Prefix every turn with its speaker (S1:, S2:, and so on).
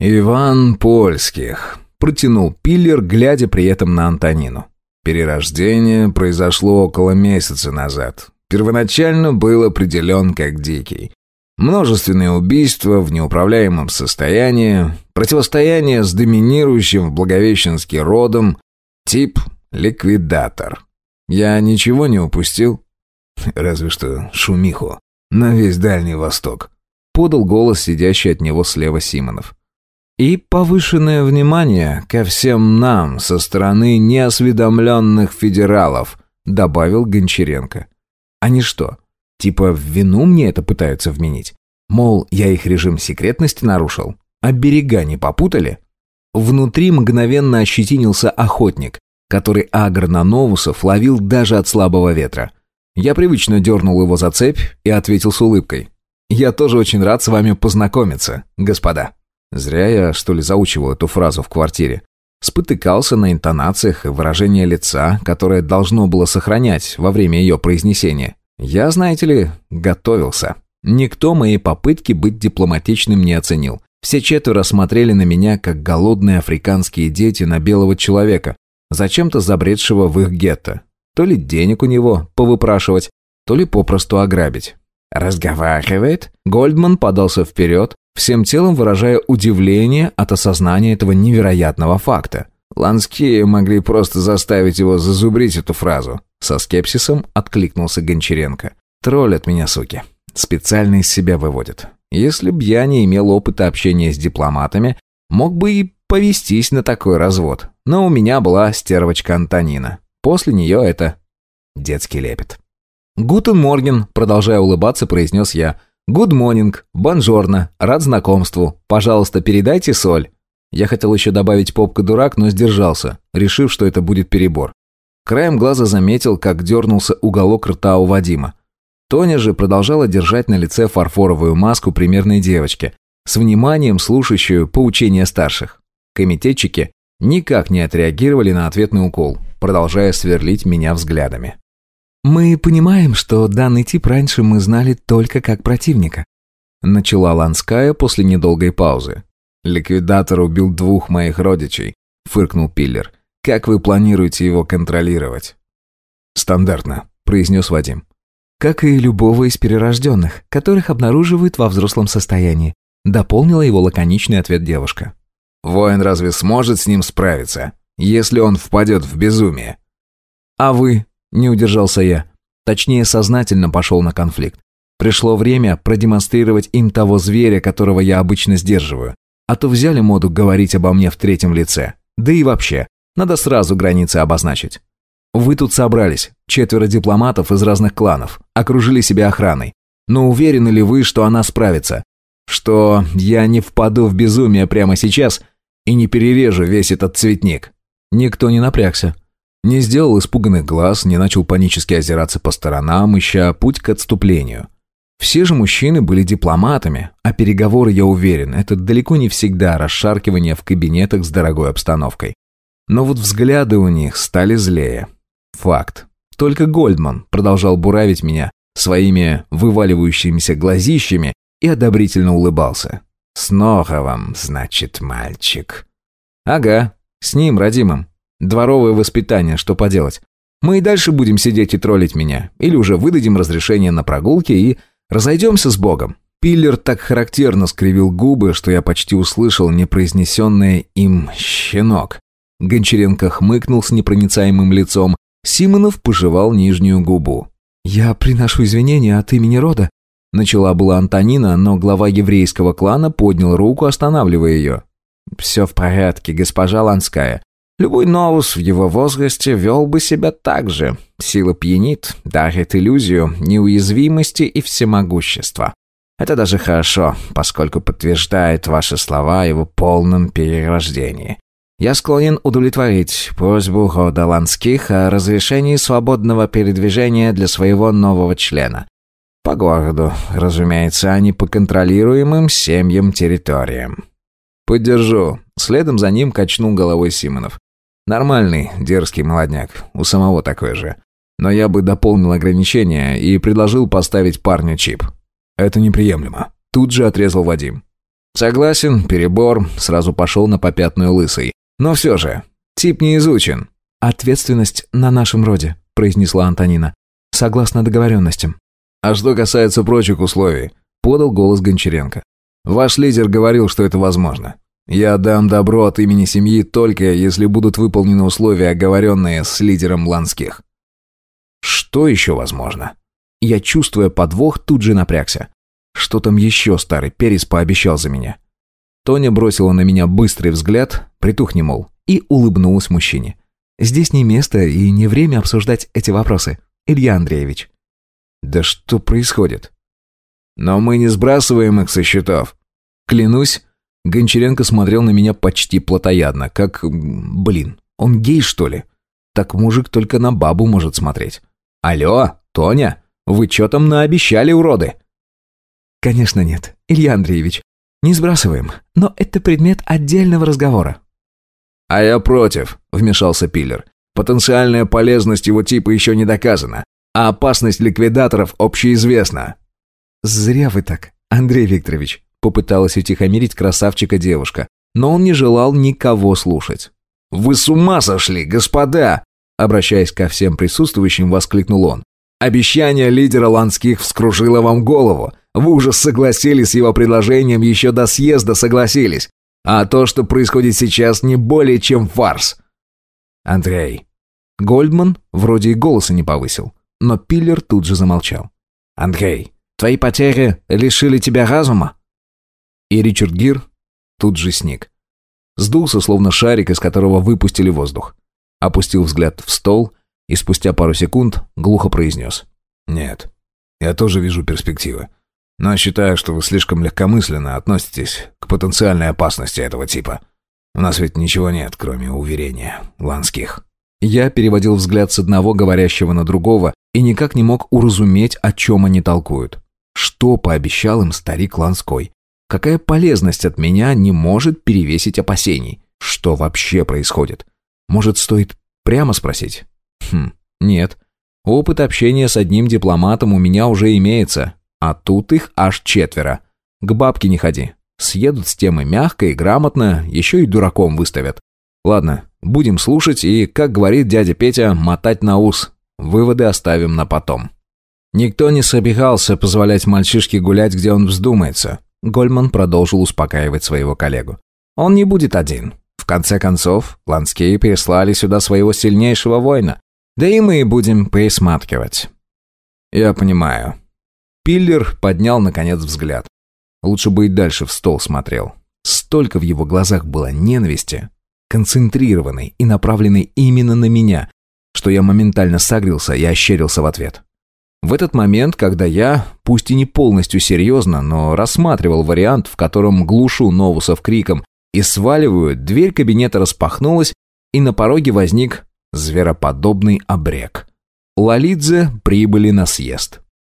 S1: «Иван Польских», — протянул Пиллер, глядя при этом на Антонину. Перерождение произошло около месяца назад. Первоначально был определен как дикий. Множественные убийства в неуправляемом состоянии, противостояние с доминирующим в Благовещенске родом, тип ликвидатор. Я ничего не упустил? Разве что шумиху. На весь Дальний Восток. Подал голос сидящий от него слева Симонов. И повышенное внимание ко всем нам со стороны неосведомленных федералов, добавил Гончаренко. Они что, типа в вину мне это пытаются вменить? Мол, я их режим секретности нарушил? А берега не попутали? Внутри мгновенно ощетинился охотник, который агрономусов ловил даже от слабого ветра. Я привычно дернул его за цепь и ответил с улыбкой. «Я тоже очень рад с вами познакомиться, господа». Зря я, что ли, заучивал эту фразу в квартире. Спотыкался на интонациях и выражение лица, которое должно было сохранять во время ее произнесения. Я, знаете ли, готовился. Никто мои попытки быть дипломатичным не оценил. Все четверо смотрели на меня, как голодные африканские дети на белого человека, зачем-то забредшего в их гетто. То ли денег у него повыпрашивать, то ли попросту ограбить. «Разговаривает?» Гольдман подался вперед, всем телом выражая удивление от осознания этого невероятного факта. Ланские могли просто заставить его зазубрить эту фразу. Со скепсисом откликнулся Гончаренко. «Тролль от меня, суки. Специально из себя выводит. Если б я не имел опыта общения с дипломатами, мог бы и повестись на такой развод. Но у меня была стервочка Антонина. После нее это детский лепет». «Guten Morgen», продолжая улыбаться, произнес я. «Good morning, buongiorno, рад знакомству. Пожалуйста, передайте соль». Я хотел еще добавить попка-дурак, но сдержался, решив, что это будет перебор. Краем глаза заметил, как дернулся уголок рта у Вадима. Тоня же продолжала держать на лице фарфоровую маску примерной девочки, с вниманием слушающую поучения старших. Комитетчики никак не отреагировали на ответный укол, продолжая сверлить меня взглядами. «Мы понимаем, что данный тип раньше мы знали только как противника», начала Ланская после недолгой паузы. «Ликвидатор убил двух моих родичей», фыркнул Пиллер. «Как вы планируете его контролировать?» «Стандартно», произнес Вадим. «Как и любого из перерожденных, которых обнаруживают во взрослом состоянии», дополнила его лаконичный ответ девушка. «Воин разве сможет с ним справиться, если он впадет в безумие?» «А вы?» Не удержался я. Точнее, сознательно пошел на конфликт. Пришло время продемонстрировать им того зверя, которого я обычно сдерживаю. А то взяли моду говорить обо мне в третьем лице. Да и вообще, надо сразу границы обозначить. Вы тут собрались, четверо дипломатов из разных кланов, окружили себя охраной. Но уверены ли вы, что она справится? Что я не впаду в безумие прямо сейчас и не перережу весь этот цветник? Никто не напрягся. Не сделал испуганных глаз, не начал панически озираться по сторонам, ища путь к отступлению. Все же мужчины были дипломатами, а переговоры, я уверен, это далеко не всегда расшаркивание в кабинетах с дорогой обстановкой. Но вот взгляды у них стали злее. Факт. Только Гольдман продолжал буравить меня своими вываливающимися глазищами и одобрительно улыбался. «С Ноховым, значит, мальчик». «Ага, с ним, родимым. Дворовое воспитание, что поделать. Мы и дальше будем сидеть и троллить меня. Или уже выдадим разрешение на прогулки и разойдемся с Богом». Пиллер так характерно скривил губы, что я почти услышал непроизнесенное им «щенок». Гончаренко хмыкнул с непроницаемым лицом. Симонов пожевал нижнюю губу. «Я приношу извинения от имени рода», Начала была Антонина, но глава еврейского клана поднял руку, останавливая ее. «Все в порядке, госпожа Ланская. Любой новус в его возрасте вел бы себя так же. Сила пьянит, дарит иллюзию неуязвимости и всемогущества. Это даже хорошо, поскольку подтверждает ваши слова о его полном перерождении. Я склонен удовлетворить просьбу рода Ланских о разрешении свободного передвижения для своего нового члена. По городу, разумеется, а не по контролируемым семьям территориям. «Поддержу». Следом за ним качнул головой Симонов. Нормальный, дерзкий молодняк, у самого такой же. Но я бы дополнил ограничения и предложил поставить парню чип. Это неприемлемо. Тут же отрезал Вадим. Согласен, перебор, сразу пошел на попятную лысый. Но все же, тип не изучен.
S2: «Ответственность на нашем роде», – произнесла Антонина. «Согласно договоренностям».
S1: «А что касается прочих условий», – подал голос Гончаренко. «Ваш лидер говорил, что это возможно. Я дам добро от имени семьи только, если будут выполнены условия, оговоренные с лидером Ланских». «Что еще возможно?» Я, чувствуя подвох, тут же напрягся. Что там еще старый перец пообещал за меня? Тоня бросила на меня быстрый взгляд, притухни, мол, и улыбнулась мужчине. «Здесь не место и не время обсуждать эти вопросы, Илья Андреевич». «Да что происходит?» «Но мы не сбрасываем их со счетов». Клянусь, Гончаренко смотрел на меня почти плотоядно, как... Блин, он гей, что ли? Так мужик только на бабу может смотреть. «Алло, Тоня, вы что там наобещали, уроды?»
S2: «Конечно нет, Илья Андреевич. Не сбрасываем, но это предмет отдельного разговора».
S1: «А я против», — вмешался Пиллер. «Потенциальная полезность его типа еще не доказана, а опасность ликвидаторов общеизвестна».
S2: «Зря вы так, Андрей Викторович», — попыталась утихомирить красавчика девушка, но он не желал никого слушать.
S1: «Вы с ума сошли, господа!» Обращаясь ко всем присутствующим, воскликнул он. «Обещание лидера Ланских вскружило вам голову. Вы уже согласились с его предложением, еще до съезда согласились. А то, что происходит сейчас, не более чем фарс. Андрей. Гольдман вроде и голоса не повысил, но Пиллер тут же замолчал. Андрей, твои потери лишили тебя разума? И Ричард Гир тут же сник. Сдулся, словно шарик, из которого выпустили воздух. Опустил взгляд в стол и спустя пару секунд глухо произнес. «Нет, я тоже вижу перспективы. Но считаю, что вы слишком легкомысленно относитесь к потенциальной опасности этого типа. У нас ведь ничего нет, кроме уверения ланских». Я переводил взгляд с одного говорящего на другого и никак не мог уразуметь, о чем они толкуют. Что пообещал им старик Ланской? Какая полезность от меня не может перевесить опасений? Что вообще происходит? Может, стоит прямо спросить? Хм, нет. Опыт общения с одним дипломатом у меня уже имеется, а тут их аж четверо. К бабке не ходи. Съедут с темы мягко и грамотно, еще и дураком выставят. Ладно, будем слушать и, как говорит дядя Петя, мотать на ус. Выводы оставим на потом. Никто не собирался позволять мальчишке гулять, где он вздумается. Гольман продолжил успокаивать своего коллегу. Он не будет один. В конце концов, Ланские переслали сюда своего сильнейшего воина. Да и мы будем присматривать. Я понимаю. Пиллер поднял, наконец, взгляд. Лучше бы и дальше в стол смотрел. Столько в его глазах было ненависти, концентрированной и направленной именно на меня, что я моментально согрелся и ощерился в ответ. В этот момент, когда я, пусть и не полностью серьезно, но рассматривал вариант, в котором глушу Новусов криком и сваливаю, дверь кабинета распахнулась, и на пороге возник звероподобный обрек. Лалидзе прибыли на съезд.